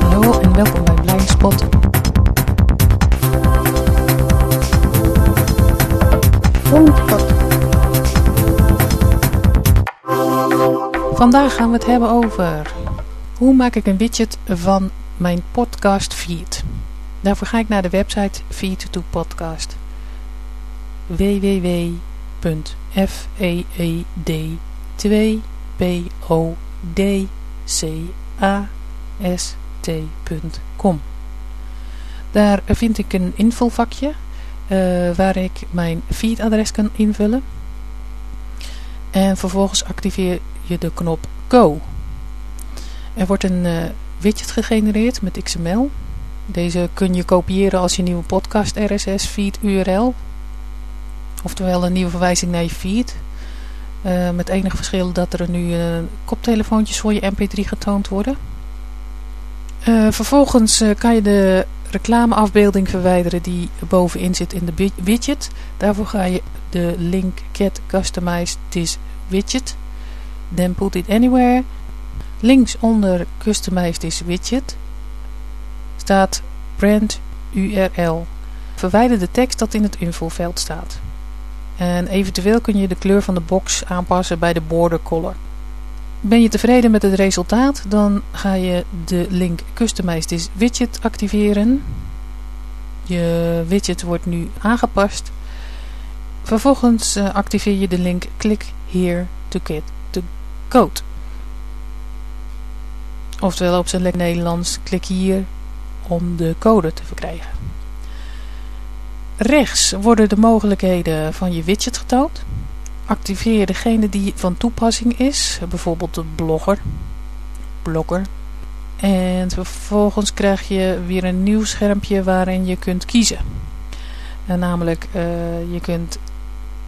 Hallo en welkom bij Blindspot. Blindspot. Vandaag gaan we het hebben over hoe maak ik een widget van mijn podcast feed. Daarvoor ga ik naar de website Feed2Podcast. www.feed2podcast.com Daar vind ik een invulvakje eh, waar ik mijn feedadres kan invullen. En vervolgens activeer je de knop Go. Er wordt een eh, widget gegenereerd met XML. Deze kun je kopiëren als je nieuwe podcast RSS feed URL. Oftewel een nieuwe verwijzing naar je feed. Eh, met enig verschil dat er nu uh, koptelefoontjes voor je mp3 getoond worden. Uh, vervolgens kan je de reclameafbeelding verwijderen die bovenin zit in de widget. Daarvoor ga je de link get customize this widget. Then put it anywhere. Links onder customize this widget staat brand URL. Verwijder de tekst dat in het invulveld staat. En eventueel kun je de kleur van de box aanpassen bij de border color. Ben je tevreden met het resultaat, dan ga je de link Customize this widget activeren. Je widget wordt nu aangepast. Vervolgens uh, activeer je de link Click here to get the code. Oftewel op zijn Nederlands, klik hier om de code te verkrijgen. Rechts worden de mogelijkheden van je widget getoond. Activeer degene die van toepassing is, bijvoorbeeld de blogger, blogger. En vervolgens krijg je weer een nieuw schermpje waarin je kunt kiezen. En namelijk, uh, je kunt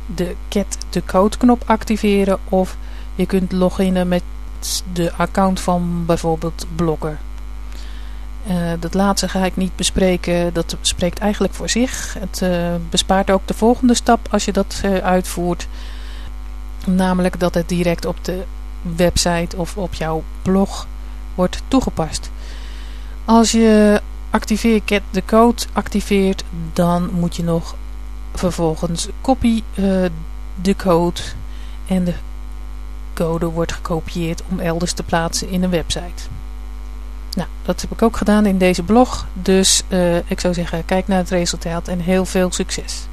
de get de code knop activeren of je kunt loginen met de account van bijvoorbeeld blogger. Uh, dat laatste ga ik niet bespreken, dat spreekt eigenlijk voor zich. Het uh, bespaart ook de volgende stap als je dat uh, uitvoert. Namelijk dat het direct op de website of op jouw blog wordt toegepast. Als je activeer de code activeert, dan moet je nog vervolgens copy de code en de code wordt gekopieerd om elders te plaatsen in een website. Dat heb ik ook gedaan in deze blog. Dus uh, ik zou zeggen, kijk naar het resultaat en heel veel succes.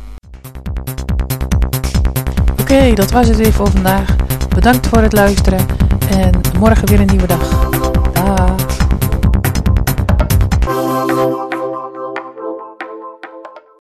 Oké, dat was het weer voor vandaag. Bedankt voor het luisteren en morgen weer een nieuwe dag.